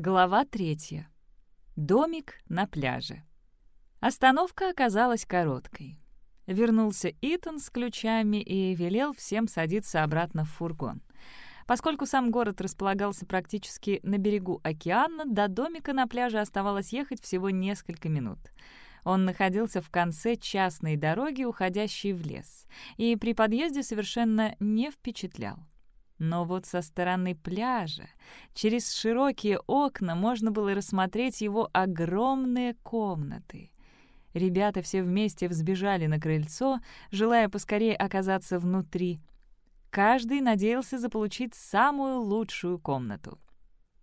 Глава третья. Домик на пляже. Остановка оказалась короткой. Вернулся Итан с ключами и велел всем садиться обратно в фургон. Поскольку сам город располагался практически на берегу океана, до домика на пляже оставалось ехать всего несколько минут. Он находился в конце частной дороги, уходящей в лес, и при подъезде совершенно не впечатлял. Но вот со стороны пляжа, через широкие окна, можно было рассмотреть его огромные комнаты. Ребята все вместе взбежали на крыльцо, желая поскорее оказаться внутри. Каждый надеялся заполучить самую лучшую комнату.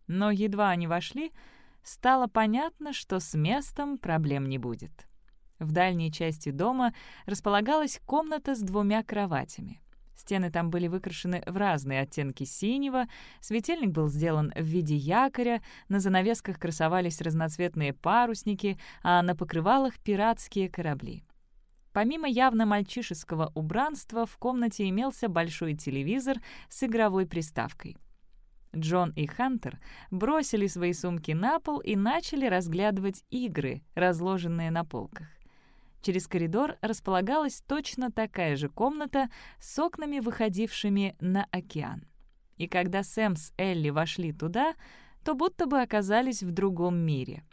Но едва они вошли, стало понятно, что с местом проблем не будет. В дальней части дома располагалась комната с двумя кроватями. Стены там были выкрашены в разные оттенки синего, светильник был сделан в виде якоря, на занавесках красовались разноцветные парусники, а на покрывалах — пиратские корабли. Помимо явно мальчишеского убранства, в комнате имелся большой телевизор с игровой приставкой. Джон и Хантер бросили свои сумки на пол и начали разглядывать игры, разложенные на полках. Через коридор располагалась точно такая же комната с окнами, выходившими на океан. И когда Сэм с Элли вошли туда, то будто бы оказались в другом мире.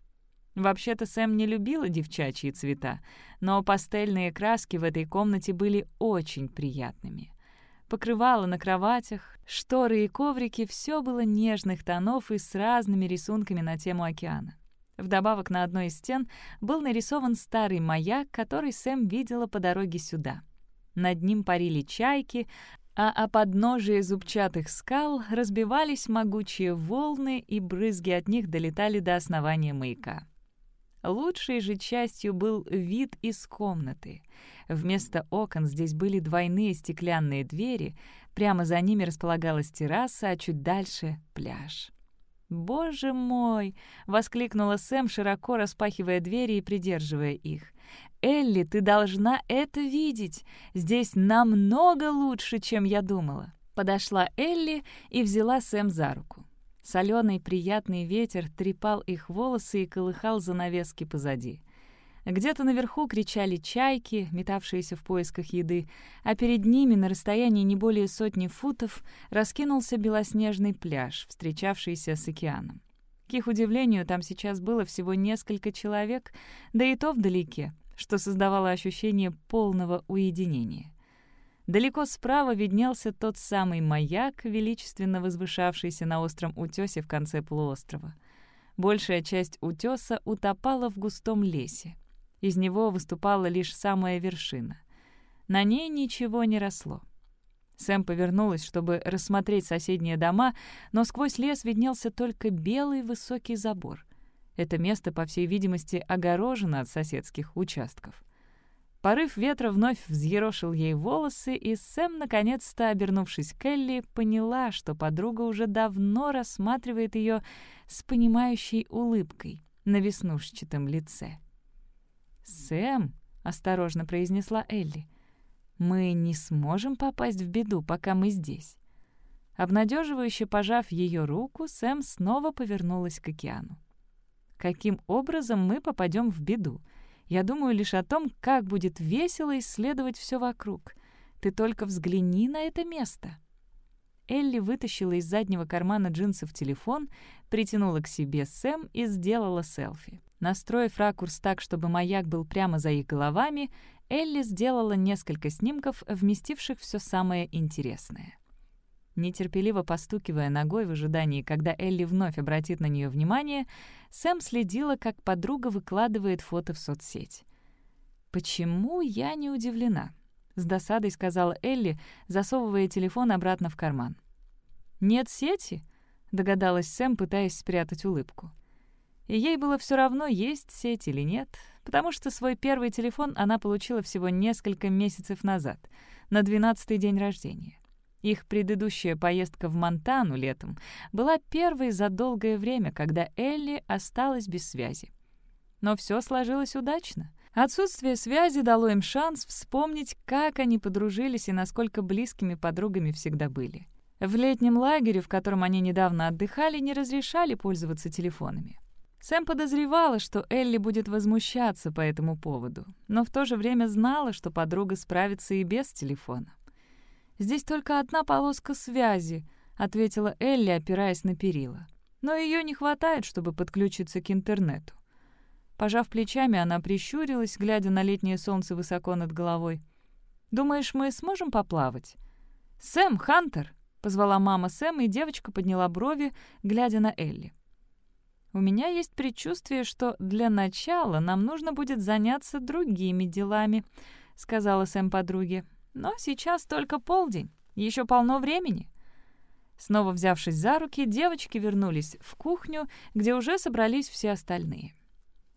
Вообще-то Сэм не любила девчачьи цвета, но пастельные краски в этой комнате были очень приятными. Покрывало на кроватях, шторы и коврики — все было нежных тонов и с разными рисунками на тему океана. Вдобавок на одной из стен был нарисован старый маяк, который Сэм видела по дороге сюда. Над ним парили чайки, а о подножии зубчатых скал разбивались могучие волны, и брызги от них долетали до основания маяка. Лучшей же частью был вид из комнаты. Вместо окон здесь были двойные стеклянные двери, прямо за ними располагалась терраса, а чуть дальше — пляж. «Боже мой!» — воскликнула Сэм, широко распахивая двери и придерживая их. «Элли, ты должна это видеть! Здесь намного лучше, чем я думала!» Подошла Элли и взяла Сэм за руку. Соленый приятный ветер трепал их волосы и колыхал занавески позади. Где-то наверху кричали чайки, метавшиеся в поисках еды, а перед ними на расстоянии не более сотни футов раскинулся белоснежный пляж, встречавшийся с океаном. К их удивлению, там сейчас было всего несколько человек, да и то вдалеке, что создавало ощущение полного уединения. Далеко справа виднелся тот самый маяк, величественно возвышавшийся на остром утёсе в конце полуострова. Большая часть утёса утопала в густом лесе. Из него выступала лишь самая вершина. На ней ничего не росло. Сэм повернулась, чтобы рассмотреть соседние дома, но сквозь лес виднелся только белый высокий забор. Это место, по всей видимости, огорожено от соседских участков. Порыв ветра вновь взъерошил ей волосы, и Сэм, наконец-то, обернувшись к Элли, поняла, что подруга уже давно рассматривает ее с понимающей улыбкой на веснушчатом лице. «Сэм», — осторожно произнесла Элли, — «мы не сможем попасть в беду, пока мы здесь». Обнадеживающе пожав ее руку, Сэм снова повернулась к океану. «Каким образом мы попадем в беду? Я думаю лишь о том, как будет весело исследовать все вокруг. Ты только взгляни на это место». Элли вытащила из заднего кармана джинсов телефон, притянула к себе Сэм и сделала селфи. Настроив ракурс так, чтобы маяк был прямо за их головами, Элли сделала несколько снимков, вместивших все самое интересное. Нетерпеливо постукивая ногой в ожидании, когда Элли вновь обратит на нее внимание, Сэм следила, как подруга выкладывает фото в соцсеть. «Почему я не удивлена?» — с досадой сказала Элли, засовывая телефон обратно в карман. «Нет сети?» — догадалась Сэм, пытаясь спрятать улыбку. И ей было все равно, есть сеть или нет, потому что свой первый телефон она получила всего несколько месяцев назад, на 12-й день рождения. Их предыдущая поездка в Монтану летом была первой за долгое время, когда Элли осталась без связи. Но все сложилось удачно. Отсутствие связи дало им шанс вспомнить, как они подружились и насколько близкими подругами всегда были. В летнем лагере, в котором они недавно отдыхали, не разрешали пользоваться телефонами. Сэм подозревала, что Элли будет возмущаться по этому поводу, но в то же время знала, что подруга справится и без телефона. «Здесь только одна полоска связи», — ответила Элли, опираясь на перила. «Но ее не хватает, чтобы подключиться к интернету». Пожав плечами, она прищурилась, глядя на летнее солнце высоко над головой. «Думаешь, мы сможем поплавать?» «Сэм, Хантер!» — позвала мама Сэм, и девочка подняла брови, глядя на Элли. «У меня есть предчувствие, что для начала нам нужно будет заняться другими делами», — сказала Сэм подруге. «Но сейчас только полдень, еще полно времени». Снова взявшись за руки, девочки вернулись в кухню, где уже собрались все остальные.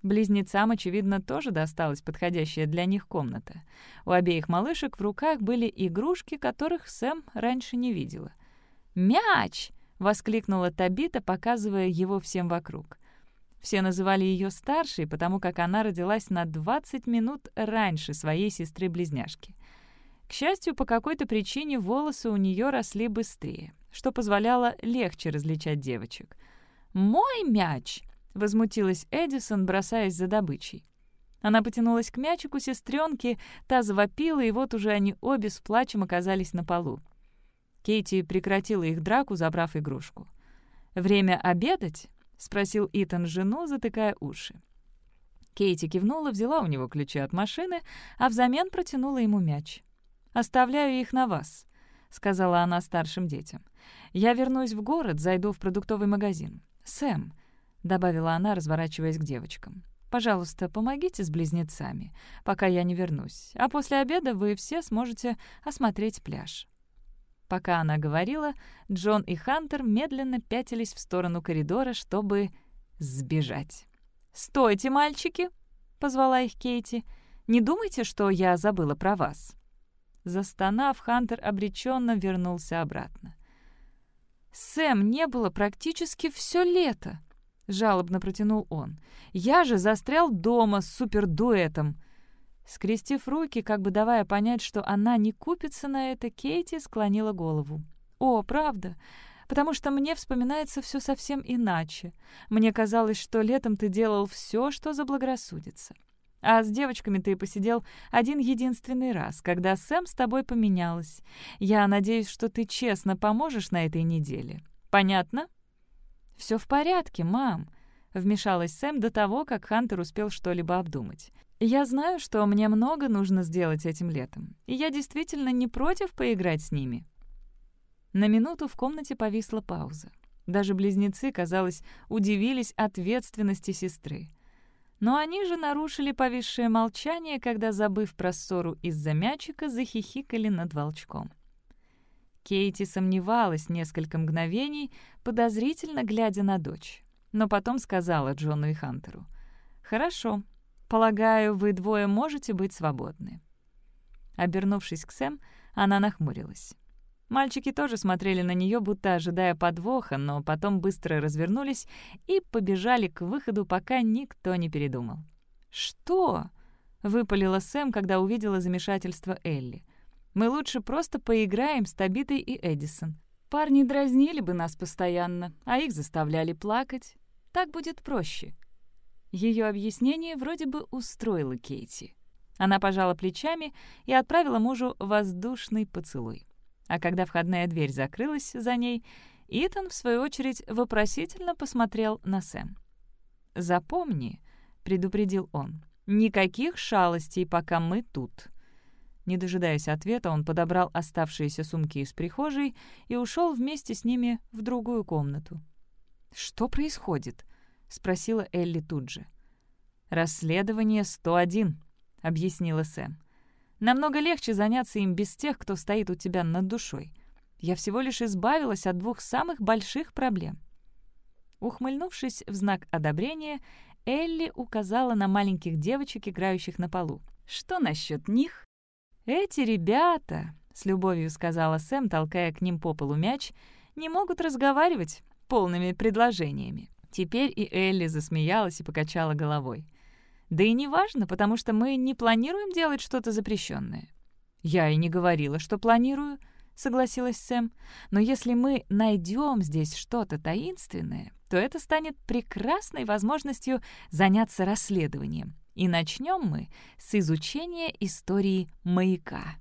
Близнецам, очевидно, тоже досталась подходящая для них комната. У обеих малышек в руках были игрушки, которых Сэм раньше не видела. «Мяч!» — воскликнула Табита, показывая его всем вокруг. Все называли ее старшей, потому как она родилась на 20 минут раньше своей сестры-близняшки. К счастью, по какой-то причине волосы у нее росли быстрее, что позволяло легче различать девочек. «Мой мяч!» — возмутилась Эдисон, бросаясь за добычей. Она потянулась к мячику сестренки, та завопила, и вот уже они обе с плачем оказались на полу. Кейти прекратила их драку, забрав игрушку. «Время обедать?» — спросил Итан жену, затыкая уши. Кейти кивнула, взяла у него ключи от машины, а взамен протянула ему мяч. «Оставляю их на вас», — сказала она старшим детям. «Я вернусь в город, зайду в продуктовый магазин. Сэм, добавила она, разворачиваясь к девочкам. «Пожалуйста, помогите с близнецами, пока я не вернусь, а после обеда вы все сможете осмотреть пляж». Пока она говорила, Джон и Хантер медленно пятились в сторону коридора, чтобы сбежать. «Стойте, мальчики!» — позвала их Кейти. «Не думайте, что я забыла про вас». Застонав, Хантер обреченно вернулся обратно. «Сэм не было практически все лето», — жалобно протянул он. «Я же застрял дома с супердуэтом». Скрестив руки, как бы давая понять, что она не купится на это, Кейти склонила голову. «О, правда? Потому что мне вспоминается все совсем иначе. Мне казалось, что летом ты делал все, что заблагорассудится. А с девочками ты посидел один единственный раз, когда Сэм с тобой поменялась. Я надеюсь, что ты честно поможешь на этой неделе. Понятно?» «Все в порядке, мам», — вмешалась Сэм до того, как Хантер успел что-либо обдумать. «Я знаю, что мне много нужно сделать этим летом, и я действительно не против поиграть с ними». На минуту в комнате повисла пауза. Даже близнецы, казалось, удивились ответственности сестры. Но они же нарушили повисшее молчание, когда, забыв про ссору из-за мячика, захихикали над волчком. Кейти сомневалась несколько мгновений, подозрительно глядя на дочь. Но потом сказала Джону и Хантеру. «Хорошо. Полагаю, вы двое можете быть свободны». Обернувшись к Сэм, она нахмурилась. Мальчики тоже смотрели на нее, будто ожидая подвоха, но потом быстро развернулись и побежали к выходу, пока никто не передумал. «Что?» — выпалила Сэм, когда увидела замешательство Элли — мы лучше просто поиграем с Табитой и Эдисон. Парни дразнили бы нас постоянно, а их заставляли плакать. Так будет проще». Ее объяснение вроде бы устроило Кейти. Она пожала плечами и отправила мужу воздушный поцелуй. А когда входная дверь закрылась за ней, Итан, в свою очередь, вопросительно посмотрел на Сэм. «Запомни», — предупредил он, — «никаких шалостей, пока мы тут». Не дожидаясь ответа, он подобрал оставшиеся сумки из прихожей и ушел вместе с ними в другую комнату. «Что происходит?» — спросила Элли тут же. «Расследование 101», — объяснила Сэм. «Намного легче заняться им без тех, кто стоит у тебя над душой. Я всего лишь избавилась от двух самых больших проблем». Ухмыльнувшись в знак одобрения, Элли указала на маленьких девочек, играющих на полу. «Что насчет них?» «Эти ребята», — с любовью сказала Сэм, толкая к ним по полу мяч, «не могут разговаривать полными предложениями. Теперь и Элли засмеялась и покачала головой. «Да и не важно, потому что мы не планируем делать что-то запрещенное». «Я и не говорила, что планирую», — согласилась Сэм. «Но если мы найдем здесь что-то таинственное, то это станет прекрасной возможностью заняться расследованием. И начнем мы с изучения истории маяка».